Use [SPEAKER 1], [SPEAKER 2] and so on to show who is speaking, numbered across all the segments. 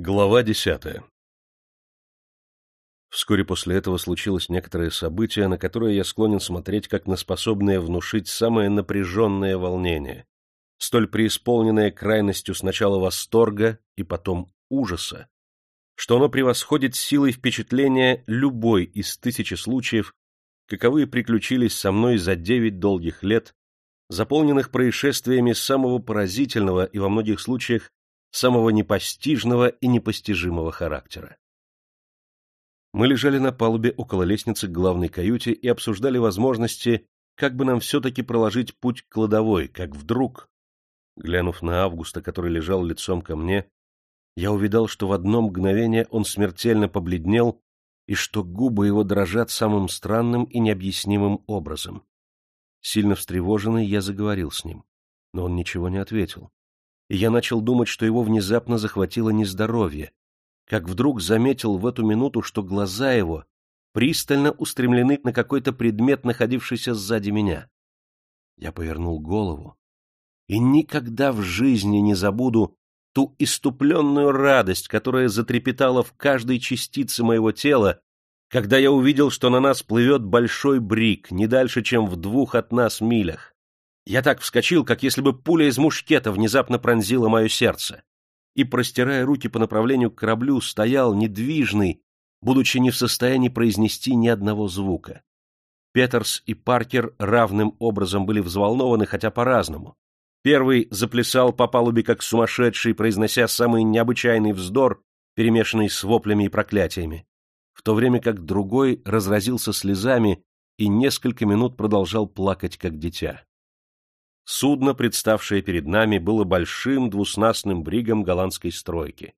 [SPEAKER 1] Глава десятая. Вскоре после этого случилось некоторое событие, на которое я склонен смотреть как на способное внушить самое напряженное волнение, столь преисполненное крайностью сначала восторга и потом ужаса, что оно превосходит силой впечатления любой из тысячи случаев, каковые приключились со мной за девять долгих лет, заполненных происшествиями самого поразительного и во многих случаях самого непостижного и непостижимого характера. Мы лежали на палубе около лестницы к главной каюте и обсуждали возможности, как бы нам все-таки проложить путь к кладовой, как вдруг, глянув на Августа, который лежал лицом ко мне, я увидал, что в одно мгновение он смертельно побледнел и что губы его дрожат самым странным и необъяснимым образом. Сильно встревоженный, я заговорил с ним, но он ничего не ответил и я начал думать, что его внезапно захватило нездоровье, как вдруг заметил в эту минуту, что глаза его пристально устремлены на какой-то предмет, находившийся сзади меня. Я повернул голову и никогда в жизни не забуду ту иступленную радость, которая затрепетала в каждой частице моего тела, когда я увидел, что на нас плывет большой брик, не дальше, чем в двух от нас милях. Я так вскочил, как если бы пуля из мушкета внезапно пронзила мое сердце. И, простирая руки по направлению к кораблю, стоял недвижный, будучи не в состоянии произнести ни одного звука. Петерс и Паркер равным образом были взволнованы, хотя по-разному. Первый заплясал по палубе как сумасшедший, произнося самый необычайный вздор, перемешанный с воплями и проклятиями, в то время как другой разразился слезами и несколько минут продолжал плакать, как дитя. Судно, представшее перед нами, было большим двуснастным бригом голландской стройки.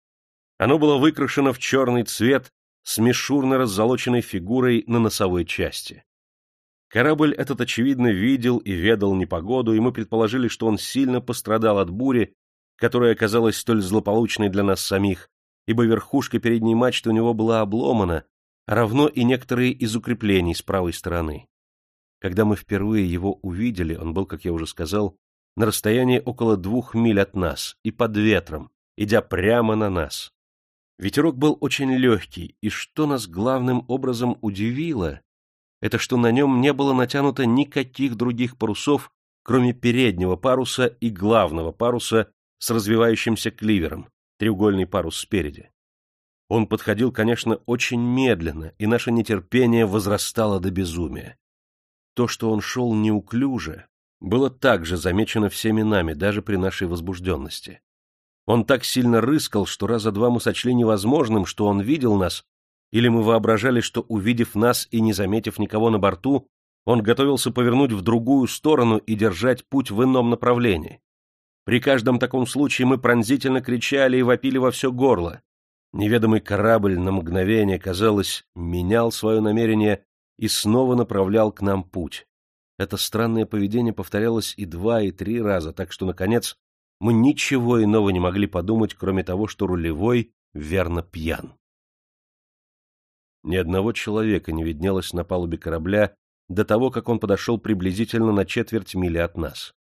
[SPEAKER 1] Оно было выкрашено в черный цвет с мишурно раззолоченной фигурой на носовой части. Корабль этот, очевидно, видел и ведал непогоду, и мы предположили, что он сильно пострадал от бури, которая оказалась столь злополучной для нас самих, ибо верхушка передней мачты у него была обломана, равно и некоторые из укреплений с правой стороны. Когда мы впервые его увидели, он был, как я уже сказал, на расстоянии около двух миль от нас и под ветром, идя прямо на нас. Ветерок был очень легкий, и что нас главным образом удивило, это что на нем не было натянуто никаких других парусов, кроме переднего паруса и главного паруса с развивающимся кливером, треугольный парус спереди. Он подходил, конечно, очень медленно, и наше нетерпение возрастало до безумия. То, что он шел неуклюже, было также замечено всеми нами, даже при нашей возбужденности. Он так сильно рыскал, что раза два мы сочли невозможным, что он видел нас, или мы воображали, что, увидев нас и не заметив никого на борту, он готовился повернуть в другую сторону и держать путь в ином направлении. При каждом таком случае мы пронзительно кричали и вопили во все горло. Неведомый корабль на мгновение, казалось, менял свое намерение и снова направлял к нам путь. Это странное поведение повторялось и два, и три раза, так что, наконец, мы ничего иного не могли подумать, кроме того, что рулевой верно пьян. Ни одного человека не виднелось на палубе корабля до того, как он подошел приблизительно на четверть мили от нас.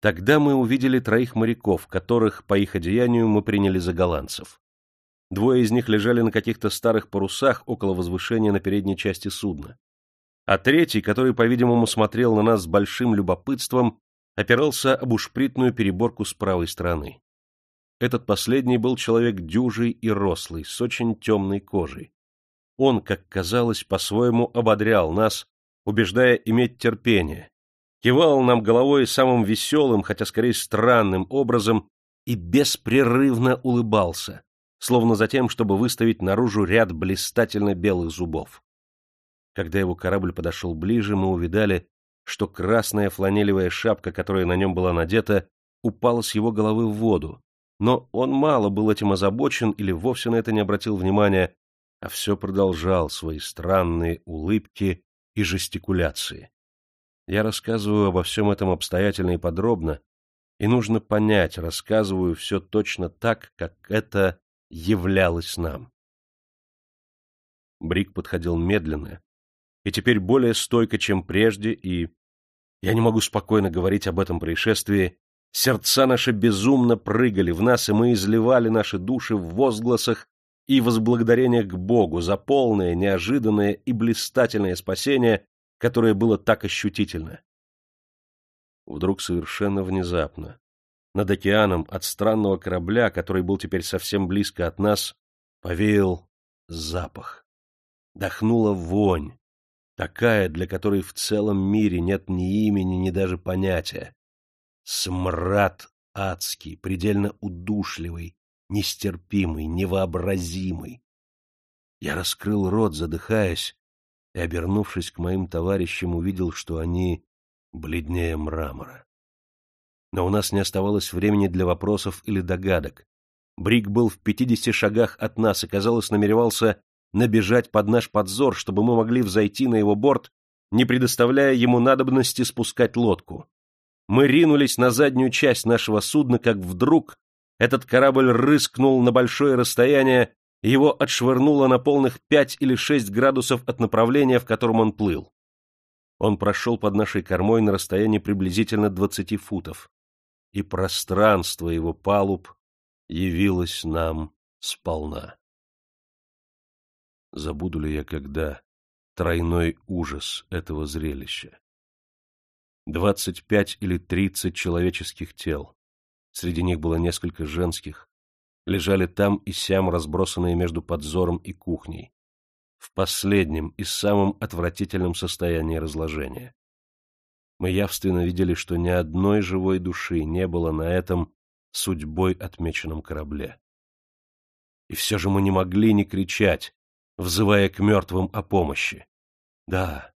[SPEAKER 1] Тогда мы увидели троих моряков, которых, по их одеянию, мы приняли за голландцев. Двое из них лежали на каких-то старых парусах около возвышения на передней части судна. А третий, который, по-видимому, смотрел на нас с большим любопытством, опирался об ушпритную переборку с правой стороны. Этот последний был человек дюжий и рослый, с очень темной кожей. Он, как казалось, по-своему ободрял нас, убеждая иметь терпение, кивал нам головой самым веселым, хотя скорее странным образом, и беспрерывно улыбался, словно за тем, чтобы выставить наружу ряд блистательно белых зубов. Когда его корабль подошел ближе, мы увидали, что красная фланелевая шапка, которая на нем была надета, упала с его головы в воду, но он мало был этим озабочен или вовсе на это не обратил внимания, а все продолжал свои странные улыбки и жестикуляции. Я рассказываю обо всем этом обстоятельно и подробно, и нужно понять, рассказываю все точно так, как это являлось нам. Брик подходил медленно, и теперь более стойко, чем прежде, и... Я не могу спокойно говорить об этом происшествии, Сердца наши безумно прыгали в нас, и мы изливали наши души в возгласах и возблагодарениях к Богу за полное, неожиданное и блистательное спасение, которое было так ощутительно. Вдруг совершенно внезапно, над океаном от странного корабля, который был теперь совсем близко от нас, повеял запах. Дохнула вонь, такая, для которой в целом мире нет ни имени, ни даже понятия. Смрад адский, предельно удушливый, нестерпимый, невообразимый. Я раскрыл рот, задыхаясь, и, обернувшись к моим товарищам, увидел, что они бледнее мрамора. Но у нас не оставалось времени для вопросов или догадок. Брик был в пятидесяти шагах от нас и, казалось, намеревался набежать под наш подзор, чтобы мы могли взойти на его борт, не предоставляя ему надобности спускать лодку. Мы ринулись на заднюю часть нашего судна, как вдруг этот корабль рыскнул на большое расстояние, и его отшвырнуло на полных пять или шесть градусов от направления, в котором он плыл. Он прошел под нашей кормой на расстоянии приблизительно двадцати футов, и пространство его палуб явилось нам сполна. Забуду ли я когда тройной ужас этого зрелища? Двадцать пять или тридцать человеческих тел, среди них было несколько женских, лежали там и сям разбросанные между подзором и кухней, в последнем и самом отвратительном состоянии разложения. Мы явственно видели, что ни одной живой души не было на этом судьбой отмеченном корабле. И все же мы не могли не кричать, взывая к мертвым о помощи. Да,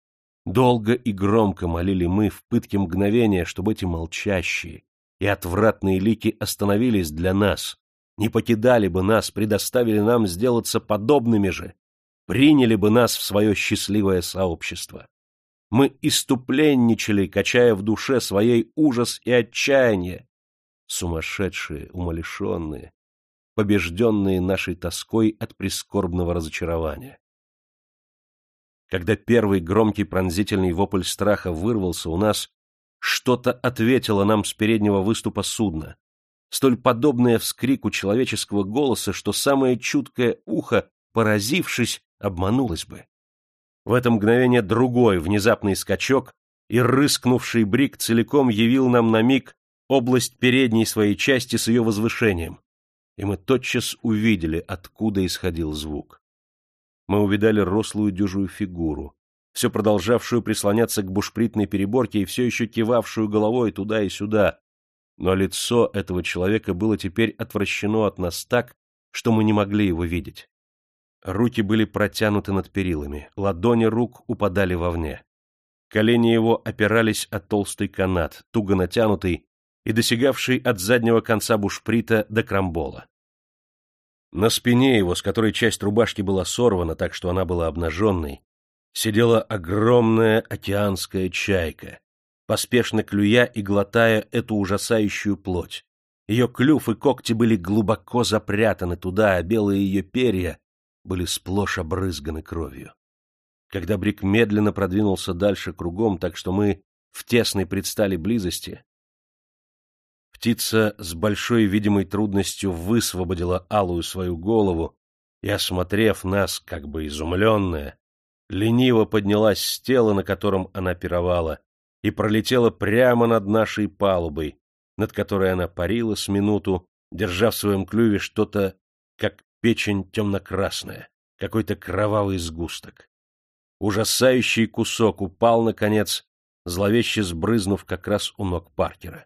[SPEAKER 1] долго и громко молили мы в пытке мгновения, чтобы эти молчащие и отвратные лики остановились для нас, не покидали бы нас, предоставили нам сделаться подобными же, приняли бы нас в свое счастливое сообщество. Мы иступленничали, качая в душе своей ужас и отчаяние, сумасшедшие, умалишенные, побежденные нашей тоской от прискорбного разочарования. Когда первый громкий пронзительный вопль страха вырвался у нас, что-то ответило нам с переднего выступа судна, столь подобное вскрику человеческого голоса, что самое чуткое ухо, поразившись, обманулось бы. В это мгновение другой внезапный скачок и рыскнувший брик целиком явил нам на миг область передней своей части с ее возвышением, и мы тотчас увидели, откуда исходил звук. Мы увидали рослую дюжую фигуру, все продолжавшую прислоняться к бушпритной переборке и все еще кивавшую головой туда и сюда, но лицо этого человека было теперь отвращено от нас так, что мы не могли его видеть. Руки были протянуты над перилами, ладони рук упадали вовне. Колени его опирались о толстый канат, туго натянутый и досягавший от заднего конца бушприта до крамбола. На спине его, с которой часть рубашки была сорвана, так что она была обнаженной, сидела огромная океанская чайка, поспешно клюя и глотая эту ужасающую плоть. Ее клюв и когти были глубоко запрятаны туда, а белые ее перья были сплошь обрызганы кровью. Когда Брик медленно продвинулся дальше кругом, так что мы в тесной предстали близости, Птица с большой видимой трудностью высвободила алую свою голову и, осмотрев нас, как бы изумленная, лениво поднялась с тела, на котором она пировала, и пролетела прямо над нашей палубой, над которой она парила с минуту, держа в своем клюве что-то, как печень темно-красная, какой-то кровавый сгусток. Ужасающий кусок упал, наконец, зловеще сбрызнув как раз у ног Паркера.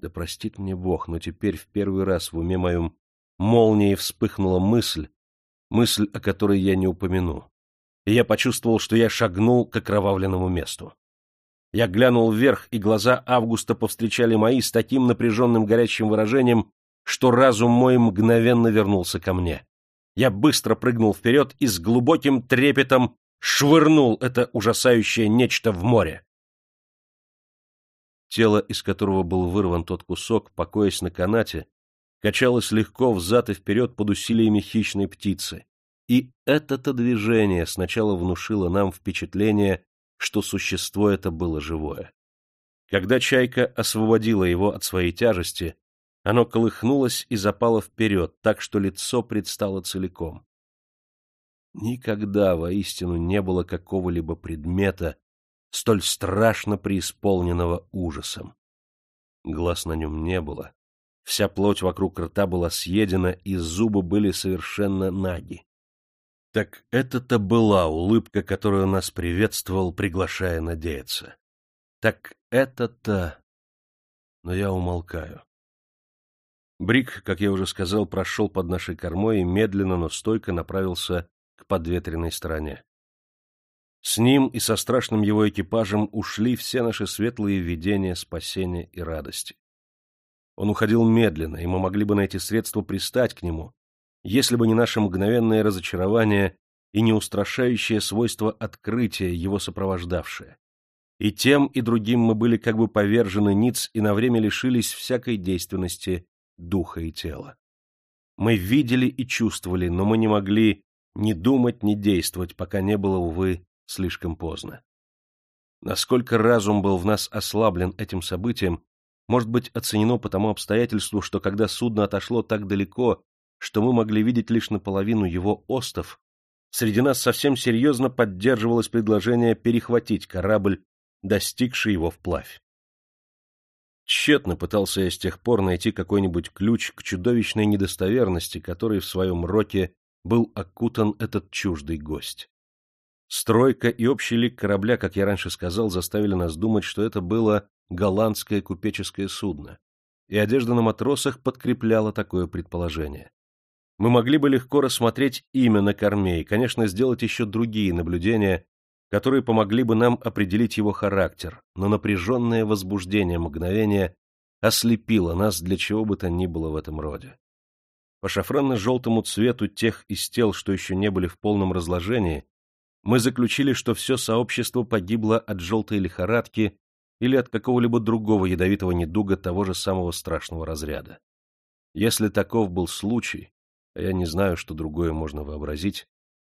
[SPEAKER 1] Да простит мне Бог, но теперь в первый раз в уме моем молнией вспыхнула мысль, мысль, о которой я не упомяну. И я почувствовал, что я шагнул к окровавленному месту. Я глянул вверх, и глаза Августа повстречали мои с таким напряженным горячим выражением, что разум мой мгновенно вернулся ко мне. Я быстро прыгнул вперед и с глубоким трепетом швырнул это ужасающее нечто в море. Тело, из которого был вырван тот кусок, покоясь на канате, качалось легко взад и вперед под усилиями хищной птицы. И это-то движение сначала внушило нам впечатление, что существо это было живое. Когда чайка освободила его от своей тяжести, оно колыхнулось и запало вперед, так что лицо предстало целиком. Никогда воистину не было какого-либо предмета, столь страшно преисполненного ужасом. Глаз на нем не было, вся плоть вокруг рта была съедена, и зубы были совершенно наги. Так это-то была улыбка, которую нас приветствовал, приглашая надеяться. Так это-то... Но я умолкаю. Брик, как я уже сказал, прошел под нашей кормой и медленно, но стойко направился к подветренной стороне. С ним и со страшным его экипажем ушли все наши светлые видения спасения и радости. Он уходил медленно, и мы могли бы найти средства пристать к нему, если бы не наше мгновенное разочарование и неустрашающее свойство открытия, его сопровождавшее. И тем, и другим мы были как бы повержены ниц и на время лишились всякой действенности духа и тела. Мы видели и чувствовали, но мы не могли ни думать, ни действовать, пока не было, увы, слишком поздно. Насколько разум был в нас ослаблен этим событием, может быть оценено по тому обстоятельству, что когда судно отошло так далеко, что мы могли видеть лишь наполовину его остов, среди нас совсем серьезно поддерживалось предложение перехватить корабль, достигший его вплавь. Тщетно пытался я с тех пор найти какой-нибудь ключ к чудовищной недостоверности, которой в своем роке был окутан этот чуждый гость. Стройка и общий лик корабля, как я раньше сказал, заставили нас думать, что это было голландское купеческое судно, и одежда на матросах подкрепляла такое предположение. Мы могли бы легко рассмотреть имя на корме и, конечно, сделать еще другие наблюдения, которые помогли бы нам определить его характер, но напряженное возбуждение мгновения ослепило нас для чего бы то ни было в этом роде. По шафранно-желтому цвету тех из тел, что еще не были в полном разложении, мы заключили, что все сообщество погибло от желтой лихорадки или от какого-либо другого ядовитого недуга того же самого страшного разряда. Если таков был случай, а я не знаю, что другое можно вообразить,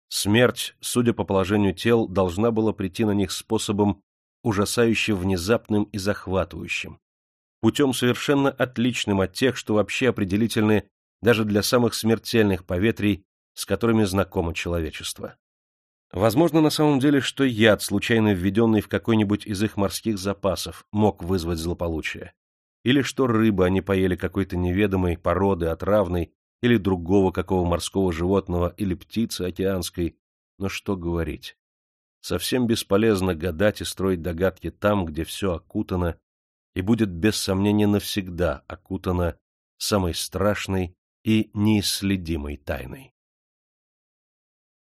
[SPEAKER 1] Смерть, судя по положению тел, должна была прийти на них способом ужасающе внезапным и захватывающим, путем совершенно отличным от тех, что вообще определительны даже для самых смертельных поветрий, с которыми знакомо человечество. Возможно на самом деле, что яд, случайно введенный в какой-нибудь из их морских запасов, мог вызвать злополучие. Или что рыбы они поели какой-то неведомой породы, отравной, или другого какого морского животного, или птицы океанской, но что говорить? Совсем бесполезно гадать и строить догадки там, где все окутано и будет без сомнения навсегда окутано самой страшной и неисследимой тайной.